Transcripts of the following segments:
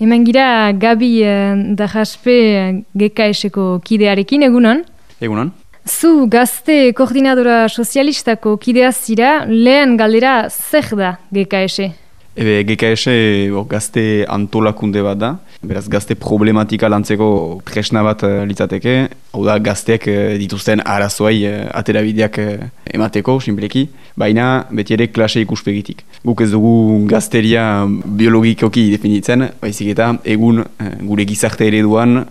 Hemen gira Gabi uh, Dajaspe GKS-eko kidearekin, egunon? Egunon. Zu gazte koordinadora sozialistako kidea zira, lehen galdera zer da GKS? Ebe, GKS gazte antolakunde bat da, beraz gazte problematika lantzeko tresna bat uh, litzateke, hau da gazteek uh, dituzten arazoai uh, aterabideak uh, emateko, sinpleki, baina beti ere klase ikuspegitik. Guk ez dugu gazteria biologikoki definitzen, baizik eta egun gure gizarte ereduan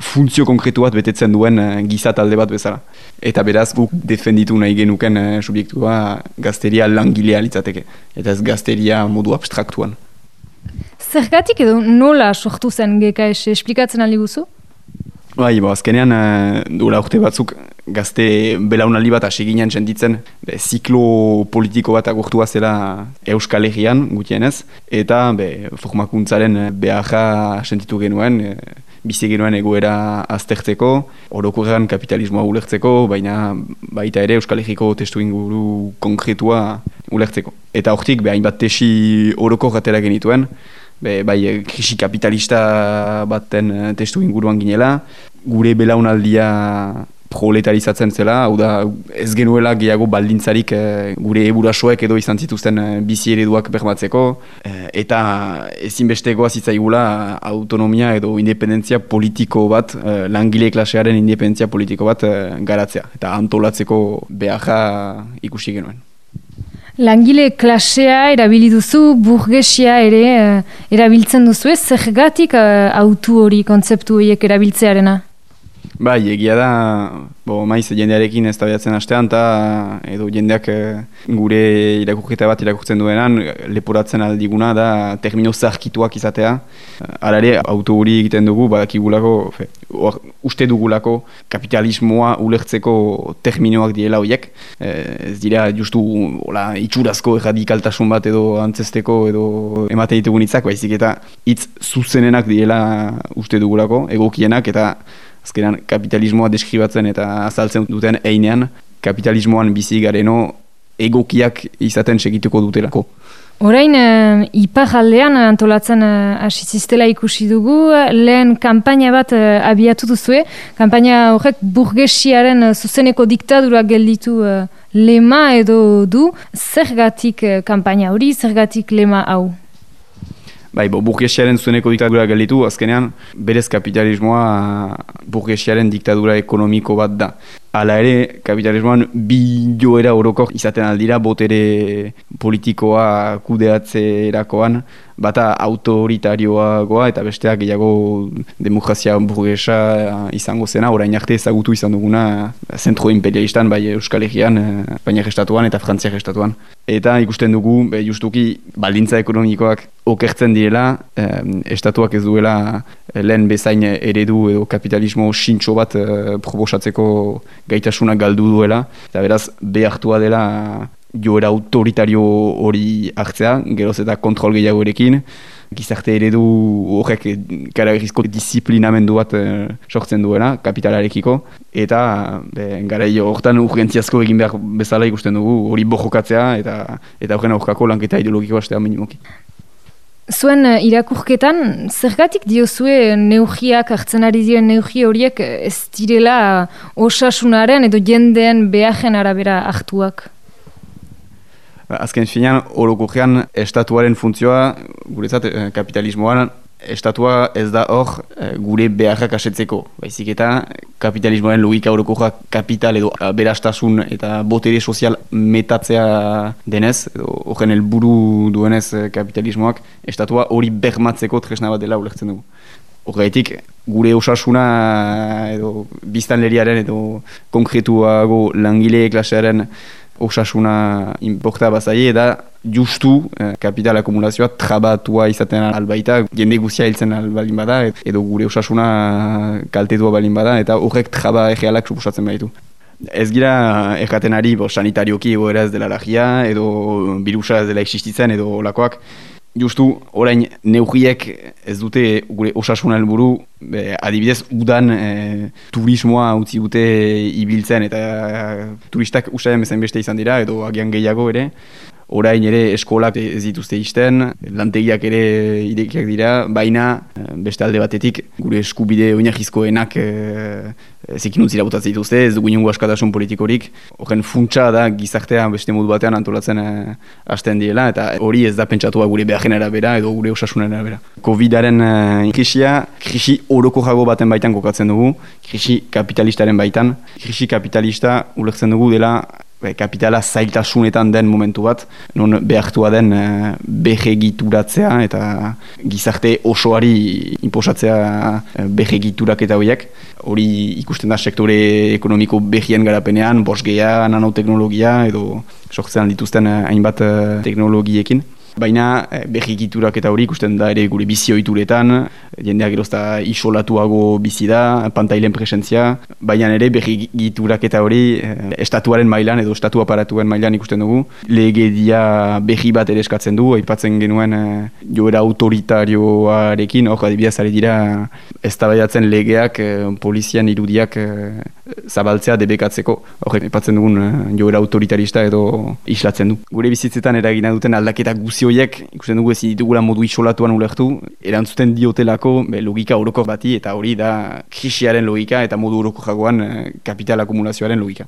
funtzio konkretu bat betetzen duen uh, giza talde bat bezala. Eta beraz guk defenditu nahi genuken uh, subiektua gazteria langilea litzateke. Eta ez gazteria modu abstraktuan. Zergatik edo nola sortu zen GKS esplikatzen aldi guzu? Bai, bo, azkenean uh, duela urte batzuk gazte belaunaldi bat hasi ginen sentitzen be, ziklo politiko bat agurtua zela Euskal Herrian gutienez eta be, formakuntzaren beharra sentitu genuen bizi genuen egoera aztertzeko, orokorrean kapitalismoa ulertzeko, baina baita ere Euskal Herriko testu inguru konkretua ulertzeko. Eta hortik, behain bat tesi oroko gatera genituen, be, bai krisi kapitalista baten testu inguruan ginela, gure belaunaldia proletarizatzen zela, hau da ez genuela gehiago baldintzarik e, gure eburasoek edo izan zituzten e, bizi ereduak bermatzeko, e, eta ezinbestegoa zitzaigula autonomia edo independentzia politiko bat, e, langile klasearen independentzia politiko bat garatzea, eta antolatzeko beharra ikusi genuen. Langile klasea erabili duzu, burgesia ere erabiltzen duzu ez, zergatik autu hori kontzeptu horiek erabiltzearena? Bai, egia da, bo, maiz jendearekin ez tabiatzen hastean, eta edo jendeak eh, gure irakurketa bat irakurtzen duenan, leporatzen aldiguna da termino zarkituak izatea. Hala ere, auto hori egiten dugu, badakigulako, fe, uste dugulako kapitalismoa ulertzeko terminoak diela horiek. Eh, ez dira, justu, ola, itxurazko erradikaltasun bat edo antzesteko edo emate ditugun itzak, baizik eta hitz zuzenenak diela uste dugulako, egokienak, eta azkenan kapitalismoa deskribatzen eta azaltzen duten einean, kapitalismoan bizi gareno egokiak izaten segituko dutelako. Orain, uh, ipar aldean antolatzen uh, ikusi dugu, lehen kampaina bat uh, abiatu duzue, kampaina horrek burgesiaren zuzeneko diktadura gelditu uh, lema edo du, zergatik kampaina hori, zergatik lema hau? Bai, bo, burgesiaren zueneko diktadura galitu, azkenean, berez kapitalismoa burgesiaren diktadura ekonomiko bat da. Hala ere, kapitalismoan bi joera oroko izaten aldira botere politikoa kudeatze erakoan, bata autoritarioagoa eta besteak gehiago demokrazia burgesa izango zena, orain arte ezagutu izan duguna zentro imperialistan, bai Euskal Herrian, Espainiak estatuan eta Frantziak estatuan. Eta ikusten dugu, be, justuki, baldintza ekonomikoak okertzen direla, eh, estatuak ez duela lehen bezain eredu edo kapitalismo sintxo bat eh, proposatzeko gaitasuna galdu duela, eta beraz behartua dela joera autoritario hori hartzea, geroz eta kontrol gehiago erekin, gizarte eredu horrek karaberizko disiplinamendu bat e, sortzen duela, kapitalarekiko, eta be, gara horretan urgentziazko egin behar bezala ikusten dugu hori bojokatzea eta eta horren aurkako lanketa ideologiko astea minimoki. Zuen uh, irakurketan, zergatik diozue neugiak, hartzen ari diren neugi horiek ez direla osasunaren edo jendeen behajen arabera hartuak? Azken finean, orokogean estatuaren funtzioa, guretzat eh, kapitalismoan, estatua ez da hor eh, gure beharrak asetzeko. Baizik eta kapitalismoaren logika orokoja kapital edo berastasun eta botere sozial metatzea denez, edo horren helburu duenez eh, kapitalismoak, estatua hori bermatzeko tresna bat dela ulertzen dugu. Horretik, gure osasuna edo biztanleriaren edo konkretuago langile klasearen osasuna inporta bazai, eta justu eh, kapital akumulazioa trabatua izaten albaita, jende guzia hiltzen albalin bada, edo gure osasuna kaltetua balin bada, eta horrek traba egealak suposatzen baitu. Ez gira erraten ari bo, sanitarioki egoera ez dela lagia, edo birusa ez dela existitzen, edo olakoak, justu orain neugiek ez dute gure osasun helburu adibidez udan e, turismoa utzi dute ibiltzen eta turistak usaien bezain beste izan dira edo agian gehiago ere orain ere eskolak ez dituzte izten, lantegiak ere irekiak dira, baina beste alde batetik gure eskubide oinahizkoenak e, zikin untzira botatzen dituzte, ez dugu inungo askatasun politikorik. Horren funtsa da gizartea beste modu batean antolatzen e, diela, eta hori ez da pentsatua gure beharen arabera edo gure osasunen arabera. Covidaren e, krisia, krisi oroko jago baten baitan kokatzen dugu, krisi kapitalistaren baitan. Krisi kapitalista ulertzen dugu dela Be, kapitala zailtasunetan den momentu bat, non behartua den e, behegituratzea eta gizarte osoari inposatzea e, behegiturak eta horiek. Hori ikusten da sektore ekonomiko behien garapenean, bosgea, nanoteknologia edo sortzean dituzten e, hainbat teknologiekin. Baina eh, berrikiturak eta hori ikusten da ere gure bizi ohituretan, jendeak gerozta isolatuago bizi da, pantailen presentzia, baina ere berrikiturak eta hori eh, estatuaren mailan edo estatu aparatuen mailan ikusten dugu. Lege dia berri bat ere eskatzen du, aipatzen genuen eh, joera autoritarioarekin, hor adibidez ari dira ez legeak polizian irudiak zabaltzea debekatzeko. Hor aipatzen dugun eh, joera autoritarista edo islatzen du. Gure bizitzetan eragina duten aldaketa horiek ikusten dugu ez ditugula modu isolatuan ulertu, erantzuten diotelako be, logika oroko bati eta hori da krisiaren logika eta modu oroko jagoan eh, kapital akumulazioaren logika.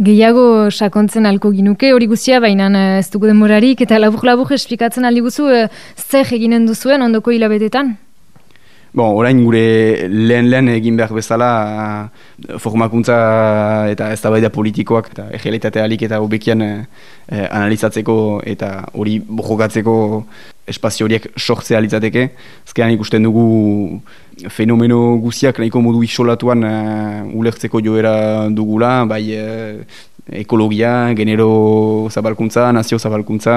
Gehiago sakontzen alko ginuke hori guztia, baina eh, ez dugu demorarik eta labur-labur esplikatzen aldi guzu eh, zer eginen duzuen ondoko hilabetetan? Bon, orain gure lehen lehen egin behar bezala formakuntza eta eztabaida politikoak eta egelitatea alik eta hobekian eh, analizatzeko eta hori bojokatzeko espazio horiek sortzea litzateke. Ezkean ikusten dugu fenomeno guziak nahiko modu isolatuan uh, ulertzeko joera dugula, bai uh, ekologia, genero zabalkuntza, nazio zabalkuntza,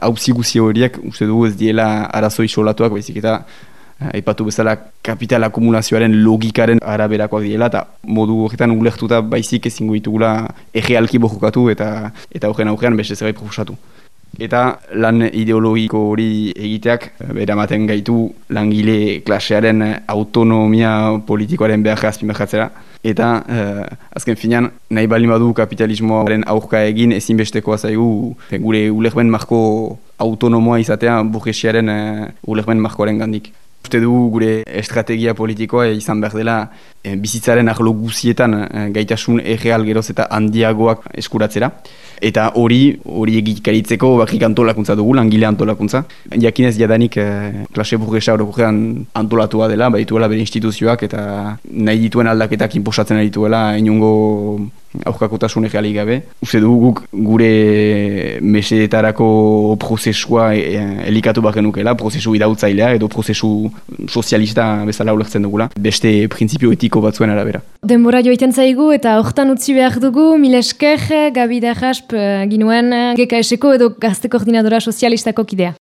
hauzi guzi horiek uste dugu ez diela arazo isolatuak, baizik eta Aipatu bezala kapital akumulazioaren logikaren araberakoak diela eta modu horretan ulertuta baizik ezingo ditugula ege alki jokatu eta eta horren aurrean beste zerbait proposatu. Eta lan ideologiko hori egiteak beramaten gaitu langile klasearen autonomia politikoaren behar azpimahatzera. Eta eh, azken finean nahi bali badu kapitalismoaren aurka egin ezinbestekoa zaigu gure ulerben marko autonomoa izatea burgesiaren eh, ulerben markoaren gandik. Uste dugu gure estrategia politikoa izan behar dela bizitzaren ahlo guzietan e, gaitasun erreal geroz eta handiagoak eskuratzera. Eta hori, hori egikaritzeko bakrik antolakuntza dugu, langile antolakuntza. Jakinez jadanik e, klase burgesa orokogean antolatua dela, badituela bere instituzioak eta nahi dituen aldaketak inposatzen dituela inungo aurkakotasun egealik gabe. Uste dugu guk gure meseetarako prozesua e, elikatu bat genukela, prozesu idautzailea edo prozesu sozialista bezala ulertzen dugula, beste printzipio etiko batzuen arabera. Denbora joiten zaigu eta hortan utzi behar dugu, mil esker, Gabi Darrasp, eh, ginuen GKS-eko edo gazte koordinadora sozialistako kidea.